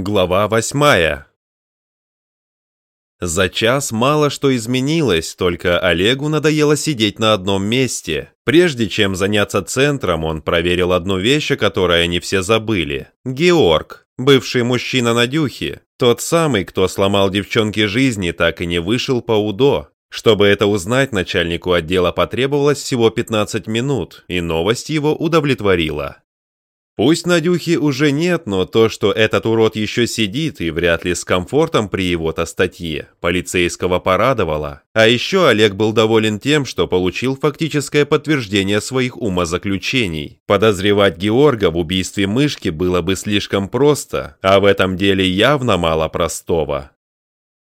Глава восьмая За час мало что изменилось, только Олегу надоело сидеть на одном месте. Прежде чем заняться центром, он проверил одну вещь, о которой они все забыли. Георг, бывший мужчина на дюхе, тот самый, кто сломал девчонке жизни, так и не вышел по УДО. Чтобы это узнать, начальнику отдела потребовалось всего 15 минут, и новость его удовлетворила. Пусть Надюхи уже нет, но то, что этот урод еще сидит и вряд ли с комфортом при его-то статье, полицейского порадовало. А еще Олег был доволен тем, что получил фактическое подтверждение своих умозаключений. Подозревать Георга в убийстве мышки было бы слишком просто, а в этом деле явно мало простого.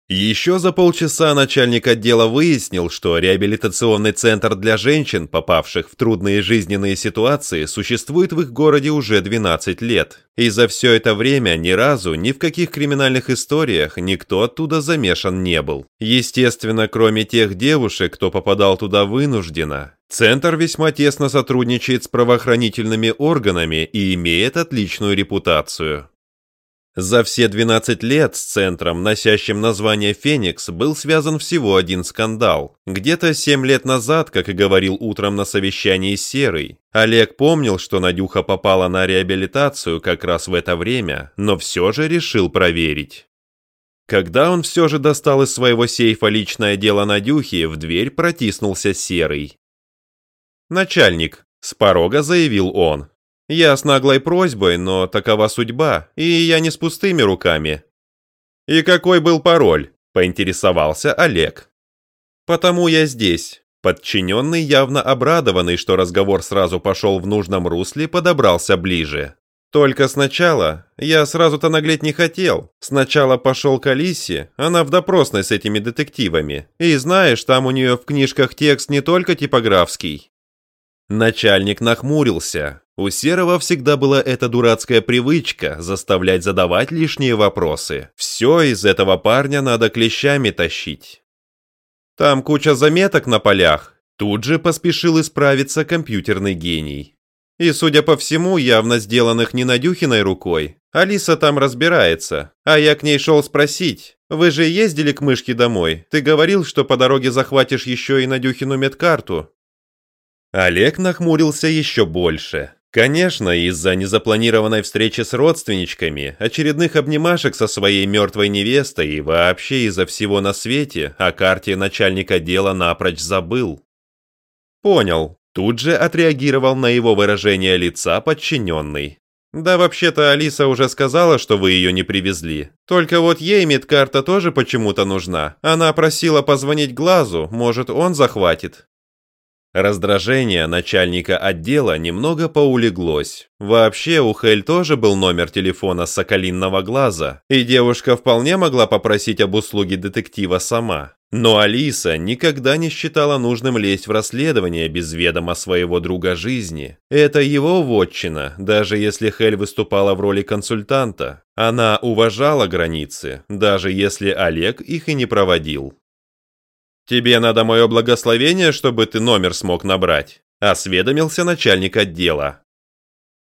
Еще за полчаса начальник отдела выяснил, что реабилитационный центр для женщин, попавших в трудные жизненные ситуации, существует в их городе уже 12 лет. И за все это время ни разу ни в каких криминальных историях никто оттуда замешан не был. Естественно, кроме тех девушек, кто попадал туда вынужденно. Центр весьма тесно сотрудничает с правоохранительными органами и имеет отличную репутацию. За все 12 лет с центром, носящим название «Феникс», был связан всего один скандал. Где-то 7 лет назад, как и говорил утром на совещании Серый, Олег помнил, что Надюха попала на реабилитацию как раз в это время, но все же решил проверить. Когда он все же достал из своего сейфа личное дело Надюхи, в дверь протиснулся Серый. «Начальник», — с порога заявил он, я с наглой просьбой, но такова судьба, и я не с пустыми руками. И какой был пароль? Поинтересовался Олег. Потому я здесь. Подчиненный, явно обрадованный, что разговор сразу пошел в нужном русле, подобрался ближе. Только сначала, я сразу-то наглеть не хотел. Сначала пошел к Алисе, она в допросной с этими детективами. И знаешь, там у нее в книжках текст не только типографский. Начальник нахмурился. У Серого всегда была эта дурацкая привычка заставлять задавать лишние вопросы. Все из этого парня надо клещами тащить. Там куча заметок на полях. Тут же поспешил исправиться компьютерный гений. И, судя по всему, явно сделанных не Надюхиной рукой. Алиса там разбирается, а я к ней шел спросить. Вы же ездили к мышке домой? Ты говорил, что по дороге захватишь еще и Надюхину медкарту. Олег нахмурился еще больше. Конечно, из-за незапланированной встречи с родственничками, очередных обнимашек со своей мертвой невестой и вообще из-за всего на свете о карте начальника дела напрочь забыл. Понял. Тут же отреагировал на его выражение лица подчиненный. Да вообще-то Алиса уже сказала, что вы ее не привезли. Только вот ей медкарта тоже почему-то нужна. Она просила позвонить Глазу, может он захватит. Раздражение начальника отдела немного поулеглось. Вообще, у Хель тоже был номер телефона Соколинного глаза, и девушка вполне могла попросить об услуге детектива сама. Но Алиса никогда не считала нужным лезть в расследование без ведома своего друга жизни. Это его вотчина, даже если Хель выступала в роли консультанта. Она уважала границы, даже если Олег их и не проводил. «Тебе надо мое благословение, чтобы ты номер смог набрать», – осведомился начальник отдела.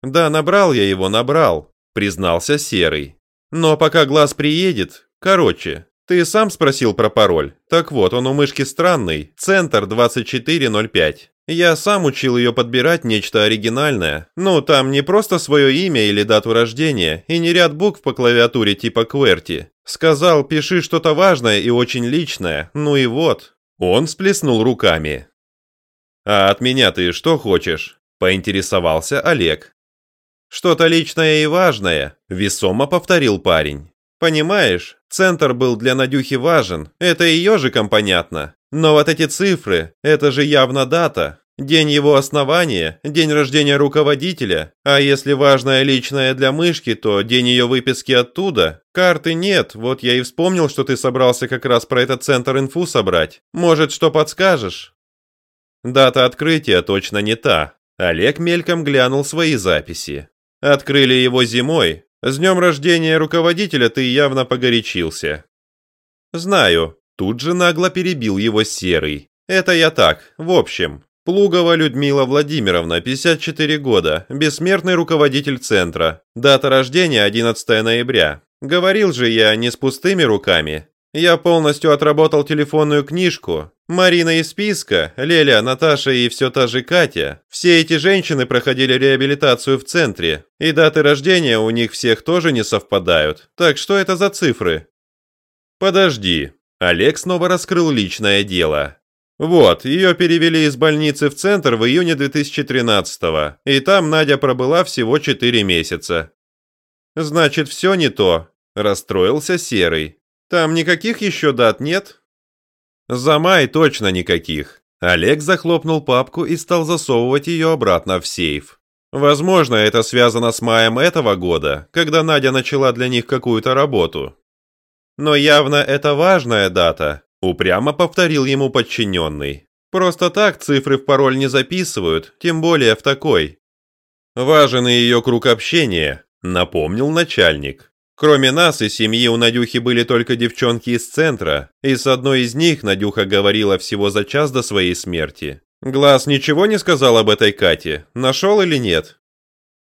«Да, набрал я его, набрал», – признался Серый. «Но пока глаз приедет, короче, ты сам спросил про пароль. Так вот, он у мышки странный, центр 2405. Я сам учил ее подбирать нечто оригинальное. Ну, там не просто свое имя или дату рождения, и не ряд букв по клавиатуре типа QWERTY. Сказал, пиши что-то важное и очень личное. Ну и вот. Он сплеснул руками. «А от меня ты что хочешь?» – поинтересовался Олег. «Что-то личное и важное», – весомо повторил парень. «Понимаешь, центр был для Надюхи важен, это и ежикам понятно. Но вот эти цифры, это же явно дата. День его основания, день рождения руководителя, а если важное личное для мышки, то день ее выписки оттуда. Карты нет, вот я и вспомнил, что ты собрался как раз про этот центр инфу собрать. Может, что подскажешь? Дата открытия точно не та. Олег мельком глянул свои записи. Открыли его зимой. С днем рождения руководителя ты явно погорячился. Знаю. Тут же нагло перебил его Серый. Это я так, в общем. Плугова Людмила Владимировна, 54 года, бессмертный руководитель центра. Дата рождения 11 ноября. Говорил же я не с пустыми руками. Я полностью отработал телефонную книжку. Марина из списка, Леля, Наташа и все та же Катя. Все эти женщины проходили реабилитацию в центре. И даты рождения у них всех тоже не совпадают. Так что это за цифры? Подожди. Олег снова раскрыл личное дело. Вот, ее перевели из больницы в центр в июне 2013-го, и там Надя пробыла всего 4 месяца. Значит, все не то, расстроился Серый. Там никаких еще дат нет? За май точно никаких. Олег захлопнул папку и стал засовывать ее обратно в сейф. Возможно, это связано с маем этого года, когда Надя начала для них какую-то работу. Но явно это важная дата, упрямо повторил ему подчиненный. Просто так цифры в пароль не записывают, тем более в такой. Важен и ее круг общения, напомнил начальник. Кроме нас и семьи у Надюхи были только девчонки из центра, и с одной из них Надюха говорила всего за час до своей смерти. Глаз ничего не сказал об этой Кате, нашел или нет?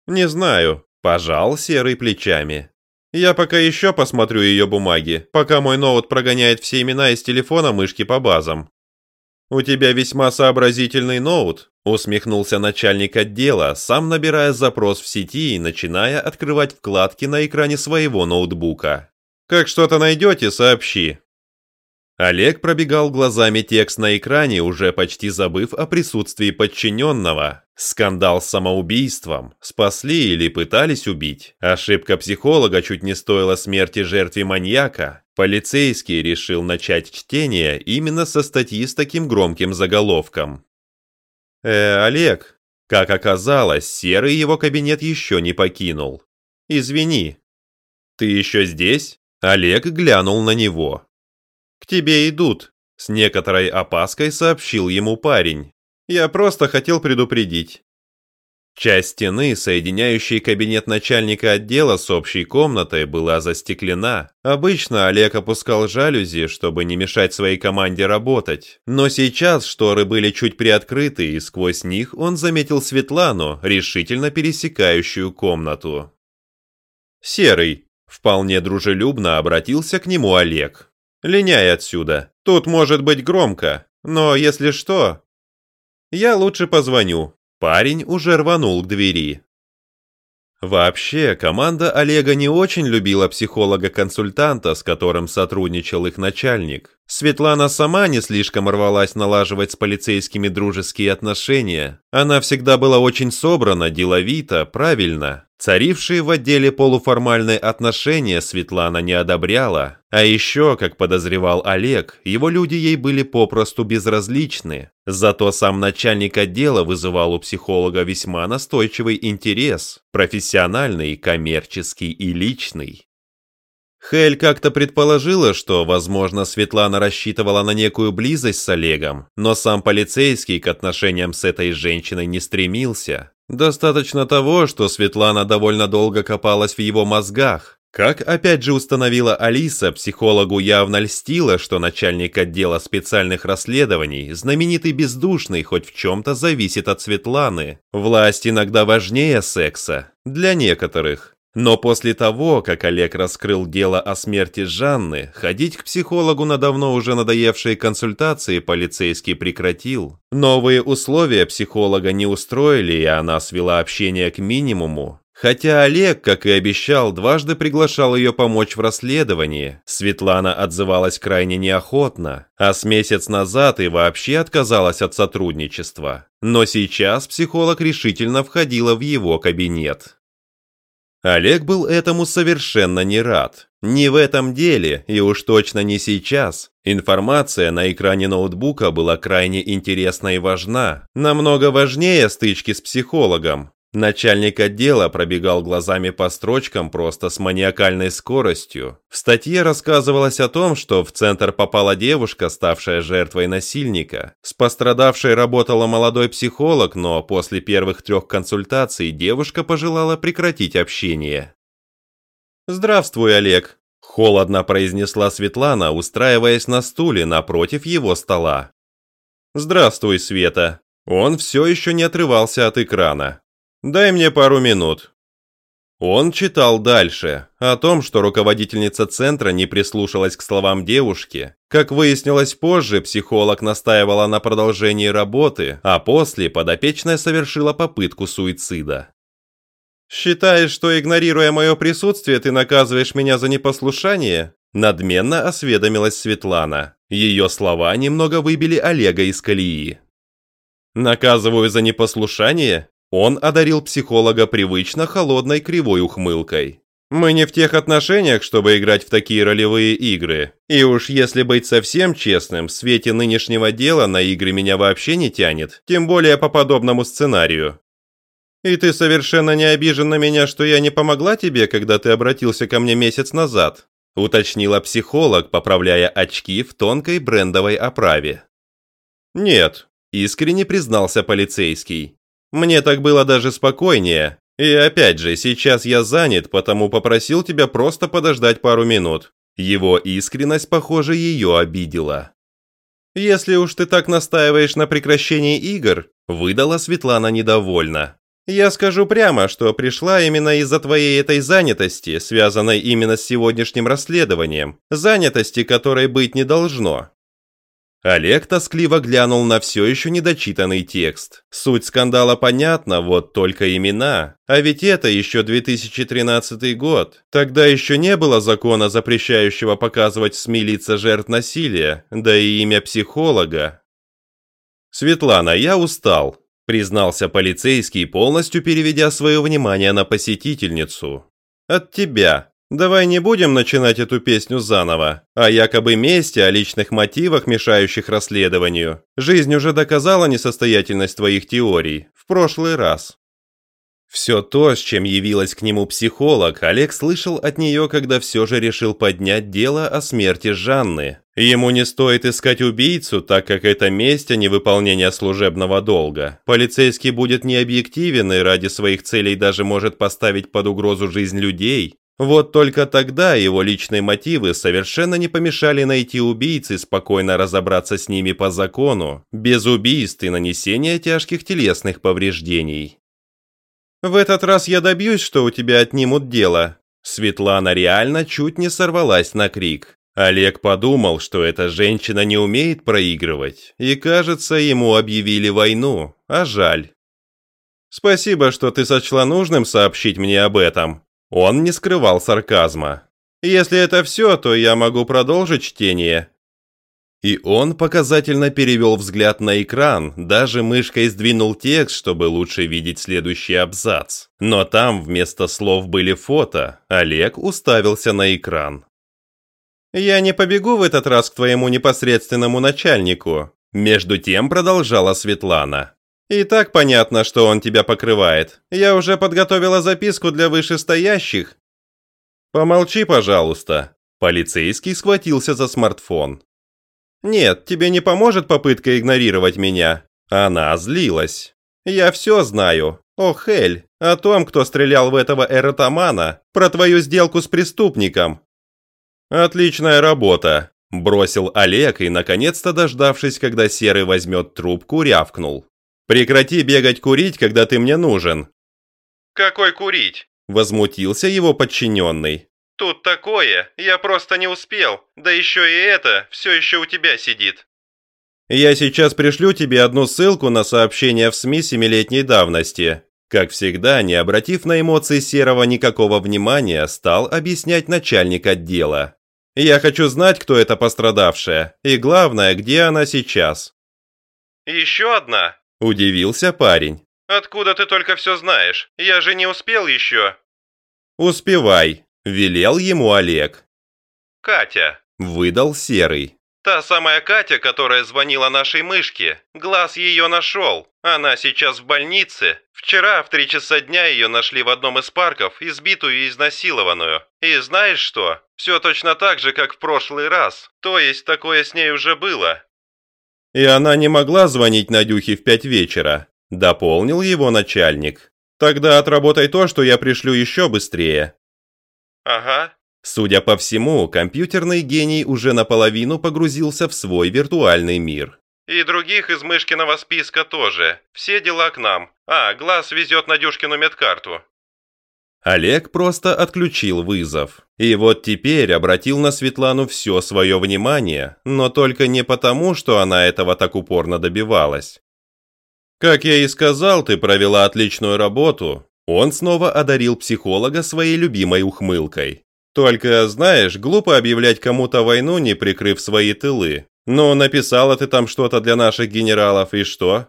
Не знаю, пожал серый плечами. Я пока еще посмотрю ее бумаги, пока мой ноут прогоняет все имена из телефона мышки по базам. «У тебя весьма сообразительный ноут», – усмехнулся начальник отдела, сам набирая запрос в сети и начиная открывать вкладки на экране своего ноутбука. «Как что-то найдете, сообщи». Олег пробегал глазами текст на экране, уже почти забыв о присутствии подчиненного. Скандал с самоубийством. Спасли или пытались убить. Ошибка психолога чуть не стоила смерти жертве маньяка. Полицейский решил начать чтение именно со статьи с таким громким заголовком. «Э, Олег, как оказалось, Серый его кабинет еще не покинул. Извини. Ты еще здесь?» Олег глянул на него. «К тебе идут», — с некоторой опаской сообщил ему парень. «Я просто хотел предупредить». Часть стены, соединяющей кабинет начальника отдела с общей комнатой, была застеклена. Обычно Олег опускал жалюзи, чтобы не мешать своей команде работать. Но сейчас шторы были чуть приоткрыты, и сквозь них он заметил Светлану, решительно пересекающую комнату. «Серый», — вполне дружелюбно обратился к нему Олег. Линяй отсюда. Тут может быть громко, но если что... Я лучше позвоню. Парень уже рванул к двери. Вообще, команда Олега не очень любила психолога-консультанта, с которым сотрудничал их начальник. Светлана сама не слишком рвалась налаживать с полицейскими дружеские отношения. Она всегда была очень собрана, деловита, правильно. Царившие в отделе полуформальные отношения Светлана не одобряла, а еще, как подозревал Олег, его люди ей были попросту безразличны. Зато сам начальник отдела вызывал у психолога весьма настойчивый интерес, профессиональный, коммерческий и личный. Хель как-то предположила, что, возможно, Светлана рассчитывала на некую близость с Олегом, но сам полицейский к отношениям с этой женщиной не стремился. Достаточно того, что Светлана довольно долго копалась в его мозгах. Как опять же установила Алиса, психологу явно льстило, что начальник отдела специальных расследований, знаменитый бездушный, хоть в чем-то зависит от Светланы. Власть иногда важнее секса. Для некоторых. Но после того, как Олег раскрыл дело о смерти Жанны, ходить к психологу на давно уже надоевшие консультации полицейский прекратил. Новые условия психолога не устроили, и она свела общение к минимуму. Хотя Олег, как и обещал, дважды приглашал ее помочь в расследовании, Светлана отзывалась крайне неохотно, а с месяц назад и вообще отказалась от сотрудничества. Но сейчас психолог решительно входила в его кабинет. Олег был этому совершенно не рад. Не в этом деле, и уж точно не сейчас. Информация на экране ноутбука была крайне интересна и важна. Намного важнее стычки с психологом. Начальник отдела пробегал глазами по строчкам просто с маниакальной скоростью. В статье рассказывалось о том, что в центр попала девушка, ставшая жертвой насильника. С пострадавшей работала молодой психолог, но после первых трех консультаций девушка пожелала прекратить общение. «Здравствуй, Олег», – холодно произнесла Светлана, устраиваясь на стуле напротив его стола. «Здравствуй, Света». Он все еще не отрывался от экрана. Дай мне пару минут. Он читал дальше, о том, что руководительница центра не прислушалась к словам девушки. Как выяснилось позже, психолог настаивала на продолжении работы, а после подопечная совершила попытку суицида. «Считаешь, что, игнорируя мое присутствие, ты наказываешь меня за непослушание?» Надменно осведомилась Светлана. Ее слова немного выбили Олега из колеи. «Наказываю за непослушание?» Он одарил психолога привычно холодной кривой ухмылкой. «Мы не в тех отношениях, чтобы играть в такие ролевые игры. И уж если быть совсем честным, в свете нынешнего дела на игры меня вообще не тянет, тем более по подобному сценарию. И ты совершенно не обижен на меня, что я не помогла тебе, когда ты обратился ко мне месяц назад?» уточнила психолог, поправляя очки в тонкой брендовой оправе. «Нет», – искренне признался полицейский. «Мне так было даже спокойнее. И опять же, сейчас я занят, потому попросил тебя просто подождать пару минут». Его искренность, похоже, ее обидела. «Если уж ты так настаиваешь на прекращении игр», – выдала Светлана недовольно. Я скажу прямо, что пришла именно из-за твоей этой занятости, связанной именно с сегодняшним расследованием, занятости, которой быть не должно. Олег тоскливо глянул на все еще недочитанный текст. Суть скандала понятна, вот только имена. А ведь это еще 2013 год. Тогда еще не было закона, запрещающего показывать в СМИ лица жертв насилия, да и имя психолога. «Светлана, я устал», признался полицейский, полностью переведя свое внимание на посетительницу. «От тебя. Давай не будем начинать эту песню заново. О якобы мести, о личных мотивах, мешающих расследованию. Жизнь уже доказала несостоятельность твоих теорий. В прошлый раз. Все то, с чем явилась к нему психолог, Олег слышал от нее, когда все же решил поднять дело о смерти Жанны. Ему не стоит искать убийцу, так как это месть, а не выполнение служебного долга. Полицейский будет необъективен и ради своих целей даже может поставить под угрозу жизнь людей. Вот только тогда его личные мотивы совершенно не помешали найти убийц и спокойно разобраться с ними по закону, без убийств и нанесения тяжких телесных повреждений. В этот раз я добьюсь, что у тебя отнимут дело». Светлана реально чуть не сорвалась на крик. Олег подумал, что эта женщина не умеет проигрывать, и, кажется, ему объявили войну, а жаль. «Спасибо, что ты сочла нужным сообщить мне об этом». Он не скрывал сарказма. «Если это все, то я могу продолжить чтение. И он показательно перевел взгляд на экран, даже мышкой сдвинул текст, чтобы лучше видеть следующий абзац. Но там вместо слов были фото, Олег уставился на экран. «Я не побегу в этот раз к твоему непосредственному начальнику», между тем продолжала Светлана. «И так понятно, что он тебя покрывает. Я уже подготовила записку для вышестоящих». «Помолчи, пожалуйста». Полицейский схватился за смартфон. «Нет, тебе не поможет попытка игнорировать меня». Она злилась. «Я все знаю. О, Хель, о том, кто стрелял в этого эротомана, про твою сделку с преступником». «Отличная работа», – бросил Олег и, наконец-то дождавшись, когда Серый возьмет трубку, рявкнул. «Прекрати бегать курить, когда ты мне нужен». «Какой курить?» – возмутился его подчиненный. Тут такое, я просто не успел. Да еще и это все еще у тебя сидит. Я сейчас пришлю тебе одну ссылку на сообщение в СМИ семилетней давности. Как всегда, не обратив на эмоции Серого никакого внимания, стал объяснять начальник отдела. Я хочу знать, кто это пострадавшая, и главное, где она сейчас. Еще одна? Удивился парень. Откуда ты только все знаешь? Я же не успел еще. Успевай, Велел ему Олег. «Катя», – выдал Серый. «Та самая Катя, которая звонила нашей мышке. Глаз ее нашел. Она сейчас в больнице. Вчера в три часа дня ее нашли в одном из парков, избитую и изнасилованную. И знаешь что? Все точно так же, как в прошлый раз. То есть такое с ней уже было». «И она не могла звонить Надюхе в пять вечера», – дополнил его начальник. «Тогда отработай то, что я пришлю еще быстрее. «Ага». Судя по всему, компьютерный гений уже наполовину погрузился в свой виртуальный мир. «И других из Мышкиного списка тоже. Все дела к нам. А, Глаз везет Надюшкину медкарту». Олег просто отключил вызов. И вот теперь обратил на Светлану все свое внимание, но только не потому, что она этого так упорно добивалась. «Как я и сказал, ты провела отличную работу». Он снова одарил психолога своей любимой ухмылкой. «Только, знаешь, глупо объявлять кому-то войну, не прикрыв свои тылы. Но написала ты там что-то для наших генералов, и что?»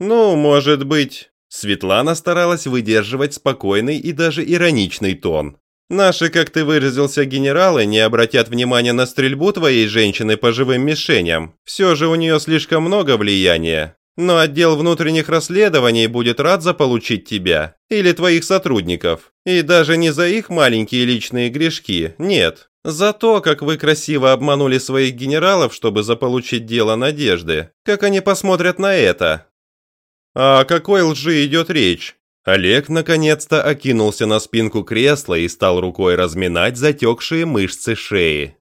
«Ну, может быть...» Светлана старалась выдерживать спокойный и даже ироничный тон. «Наши, как ты выразился, генералы не обратят внимания на стрельбу твоей женщины по живым мишеням. Все же у нее слишком много влияния. Но отдел внутренних расследований будет рад заполучить тебя или твоих сотрудников. И даже не за их маленькие личные грешки, нет. За то, как вы красиво обманули своих генералов, чтобы заполучить дело Надежды. Как они посмотрят на это? «А о какой лжи идет речь?» Олег наконец-то окинулся на спинку кресла и стал рукой разминать затекшие мышцы шеи.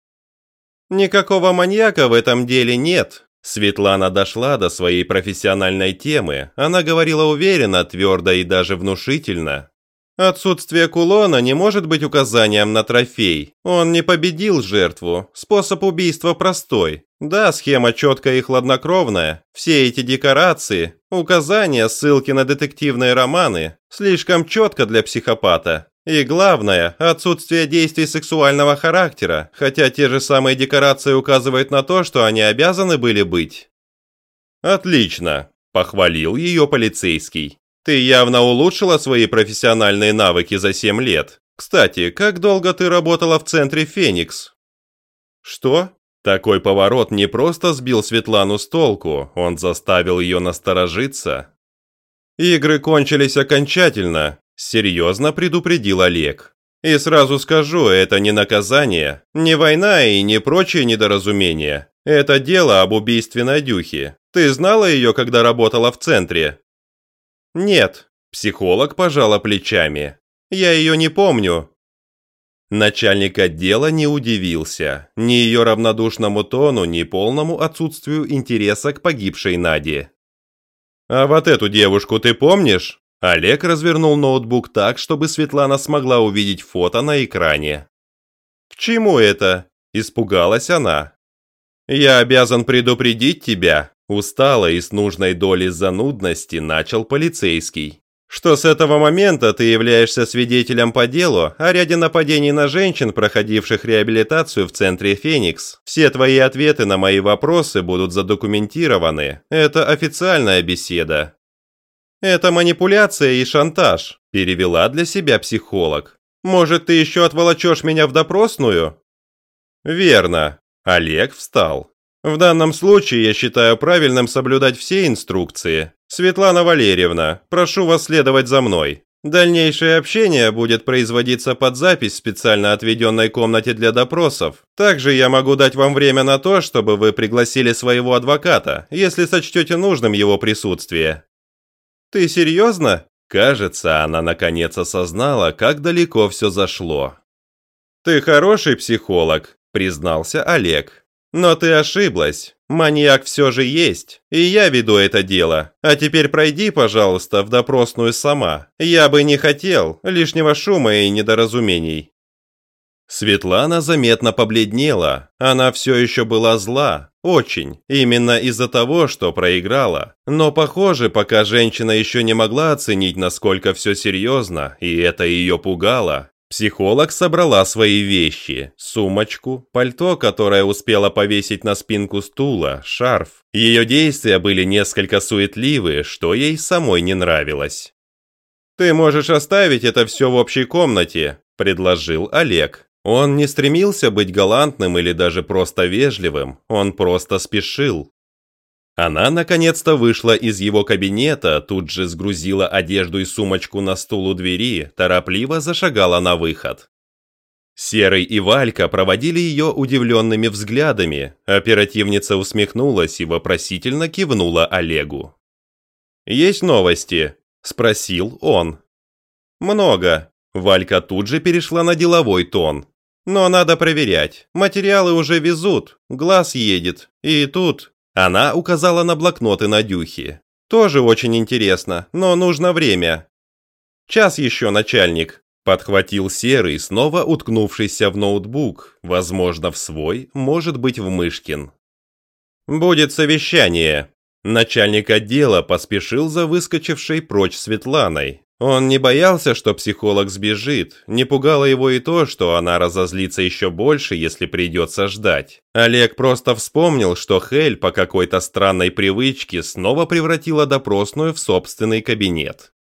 «Никакого маньяка в этом деле нет», Светлана дошла до своей профессиональной темы. Она говорила уверенно, твердо и даже внушительно. Отсутствие кулона не может быть указанием на трофей. Он не победил жертву. Способ убийства простой. Да, схема четкая и хладнокровная. Все эти декорации, указания, ссылки на детективные романы слишком четко для психопата. И главное, отсутствие действий сексуального характера, хотя те же самые декорации указывают на то, что они обязаны были быть. «Отлично», – похвалил ее полицейский. Ты явно улучшила свои профессиональные навыки за 7 лет. Кстати, как долго ты работала в центре «Феникс»?» «Что?» Такой поворот не просто сбил Светлану с толку, он заставил ее насторожиться. «Игры кончились окончательно», – серьезно предупредил Олег. «И сразу скажу, это не наказание, не война и не прочие недоразумения. Это дело об убийстве Надюхи. Ты знала ее, когда работала в центре?» «Нет», – психолог пожала плечами. «Я ее не помню». Начальник отдела не удивился ни ее равнодушному тону, ни полному отсутствию интереса к погибшей Наде. «А вот эту девушку ты помнишь?» Олег развернул ноутбук так, чтобы Светлана смогла увидеть фото на экране. «К чему это?» – испугалась она. «Я обязан предупредить тебя», Устало и с нужной долей занудности начал полицейский. Что с этого момента ты являешься свидетелем по делу о ряде нападений на женщин, проходивших реабилитацию в центре «Феникс». Все твои ответы на мои вопросы будут задокументированы. Это официальная беседа. «Это манипуляция и шантаж», – перевела для себя психолог. «Может, ты еще отволочешь меня в допросную?» «Верно». Олег встал. В данном случае я считаю правильным соблюдать все инструкции. Светлана Валерьевна, прошу вас следовать за мной. Дальнейшее общение будет производиться под запись в специально отведенной комнате для допросов. Также я могу дать вам время на то, чтобы вы пригласили своего адвоката, если сочтете нужным его присутствие. Ты серьезно? Кажется, она наконец осознала, как далеко все зашло. Ты хороший психолог, признался Олег. Но ты ошиблась. Маньяк все же есть, и я веду это дело. А теперь пройди, пожалуйста, в допросную сама. Я бы не хотел лишнего шума и недоразумений». Светлана заметно побледнела. Она все еще была зла. Очень. Именно из-за того, что проиграла. Но, похоже, пока женщина еще не могла оценить, насколько все серьезно, и это ее пугало, Психолог собрала свои вещи, сумочку, пальто, которое успела повесить на спинку стула, шарф. Ее действия были несколько суетливые, что ей самой не нравилось. «Ты можешь оставить это все в общей комнате», – предложил Олег. Он не стремился быть галантным или даже просто вежливым, он просто спешил. Она наконец-то вышла из его кабинета, тут же сгрузила одежду и сумочку на стул у двери, торопливо зашагала на выход. Серый и Валька проводили ее удивленными взглядами. Оперативница усмехнулась и вопросительно кивнула Олегу. «Есть новости?» – спросил он. «Много». Валька тут же перешла на деловой тон. «Но надо проверять. Материалы уже везут. Глаз едет. И тут она указала на блокноты Надюхи. «Тоже очень интересно, но нужно время». «Час еще, начальник». Подхватил Серый, снова уткнувшийся в ноутбук, возможно, в свой, может быть, в Мышкин. «Будет совещание». Начальник отдела поспешил за выскочившей прочь Светланой. Он не боялся, что психолог сбежит, не пугало его и то, что она разозлится еще больше, если придется ждать. Олег просто вспомнил, что Хель по какой-то странной привычке снова превратила допросную в собственный кабинет.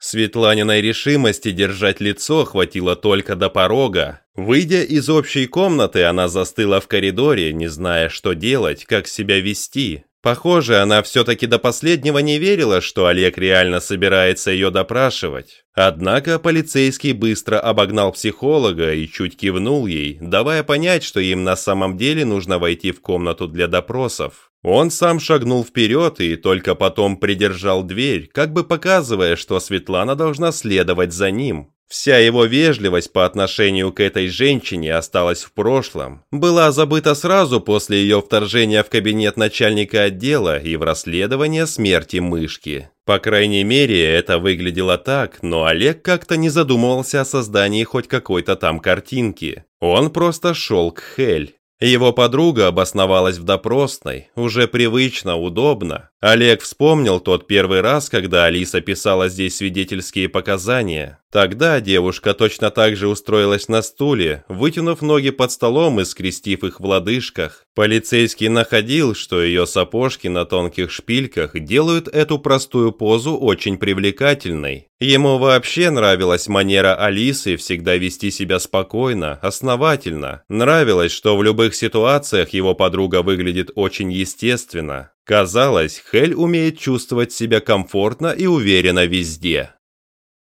Светланиной решимости держать лицо хватило только до порога. Выйдя из общей комнаты, она застыла в коридоре, не зная, что делать, как себя вести. Похоже, она все-таки до последнего не верила, что Олег реально собирается ее допрашивать. Однако полицейский быстро обогнал психолога и чуть кивнул ей, давая понять, что им на самом деле нужно войти в комнату для допросов. Он сам шагнул вперед и только потом придержал дверь, как бы показывая, что Светлана должна следовать за ним. Вся его вежливость по отношению к этой женщине осталась в прошлом, была забыта сразу после ее вторжения в кабинет начальника отдела и в расследование смерти мышки. По крайней мере, это выглядело так, но Олег как-то не задумывался о создании хоть какой-то там картинки. Он просто шел к Хель. Его подруга обосновалась в допросной, уже привычно, удобно. Олег вспомнил тот первый раз, когда Алиса писала здесь свидетельские показания. Тогда девушка точно так же устроилась на стуле, вытянув ноги под столом и скрестив их в лодыжках. Полицейский находил, что ее сапожки на тонких шпильках делают эту простую позу очень привлекательной. Ему вообще нравилась манера Алисы всегда вести себя спокойно, основательно. Нравилось, что в любых ситуациях его подруга выглядит очень естественно. Казалось, Хель умеет чувствовать себя комфортно и уверенно везде.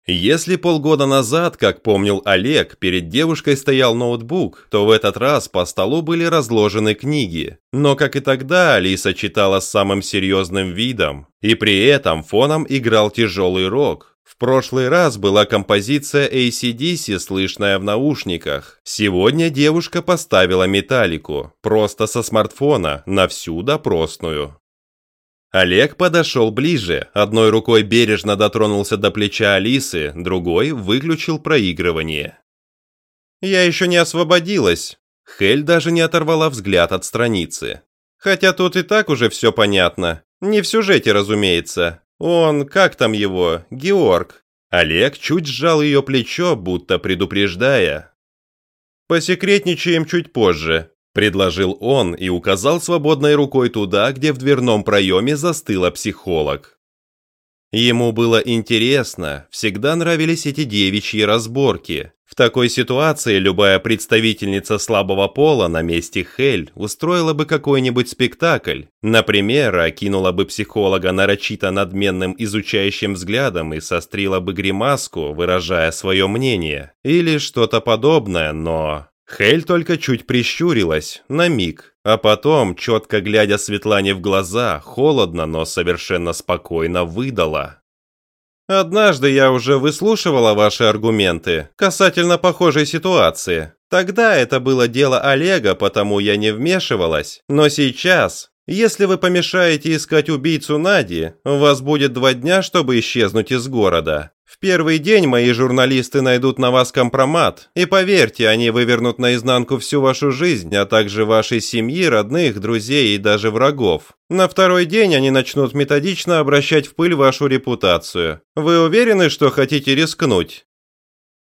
Если полгода назад, как помнил Олег, перед девушкой стоял ноутбук, то в этот раз по столу были разложены книги. Но, как и тогда, Алиса читала с самым серьезным видом, и при этом фоном играл тяжелый рок. В прошлый раз была композиция ACDC, слышная в наушниках. Сегодня девушка поставила металлику, просто со смартфона, на всю допросную. Олег подошел ближе, одной рукой бережно дотронулся до плеча Алисы, другой выключил проигрывание. «Я еще не освободилась». Хель даже не оторвала взгляд от страницы. «Хотя тут и так уже все понятно. Не в сюжете, разумеется. Он, как там его, Георг». Олег чуть сжал ее плечо, будто предупреждая. «Посекретничаем чуть позже предложил он и указал свободной рукой туда, где в дверном проеме застыла психолог. Ему было интересно, всегда нравились эти девичьи разборки. В такой ситуации любая представительница слабого пола на месте Хель устроила бы какой-нибудь спектакль. Например, окинула бы психолога нарочито надменным изучающим взглядом и сострила бы гримаску, выражая свое мнение. Или что-то подобное, но... Хель только чуть прищурилась, на миг, а потом, четко глядя Светлане в глаза, холодно, но совершенно спокойно выдала. «Однажды я уже выслушивала ваши аргументы касательно похожей ситуации. Тогда это было дело Олега, потому я не вмешивалась. Но сейчас, если вы помешаете искать убийцу Нади, у вас будет два дня, чтобы исчезнуть из города. В первый день мои журналисты найдут на вас компромат, и поверьте, они вывернут наизнанку всю вашу жизнь, а также вашей семьи, родных, друзей и даже врагов. На второй день они начнут методично обращать в пыль вашу репутацию. Вы уверены, что хотите рискнуть?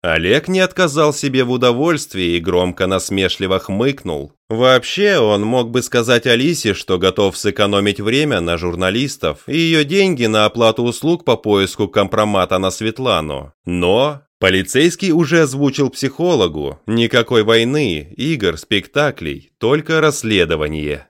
Олег не отказал себе в удовольствии и громко насмешливо хмыкнул. Вообще, он мог бы сказать Алисе, что готов сэкономить время на журналистов и ее деньги на оплату услуг по поиску компромата на Светлану. Но полицейский уже озвучил психологу. Никакой войны, игр, спектаклей, только расследование.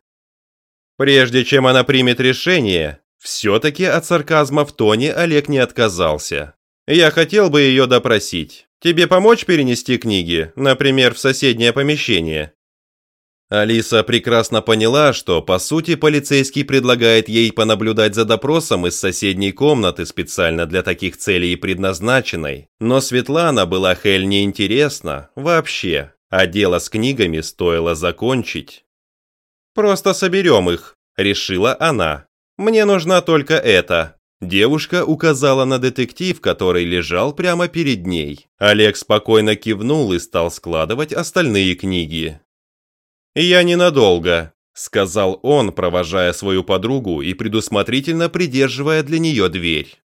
Прежде чем она примет решение, все-таки от сарказма в тоне Олег не отказался. Я хотел бы ее допросить. Тебе помочь перенести книги, например, в соседнее помещение?» Алиса прекрасно поняла, что, по сути, полицейский предлагает ей понаблюдать за допросом из соседней комнаты специально для таких целей предназначенной. Но Светлана была Хель неинтересна вообще, а дело с книгами стоило закончить. «Просто соберем их», – решила она. «Мне нужна только эта». Девушка указала на детектив, который лежал прямо перед ней. Олег спокойно кивнул и стал складывать остальные книги. «Я ненадолго», — сказал он, провожая свою подругу и предусмотрительно придерживая для нее дверь.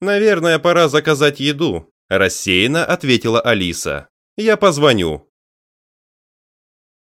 «Наверное, пора заказать еду», – рассеянно ответила Алиса. «Я позвоню».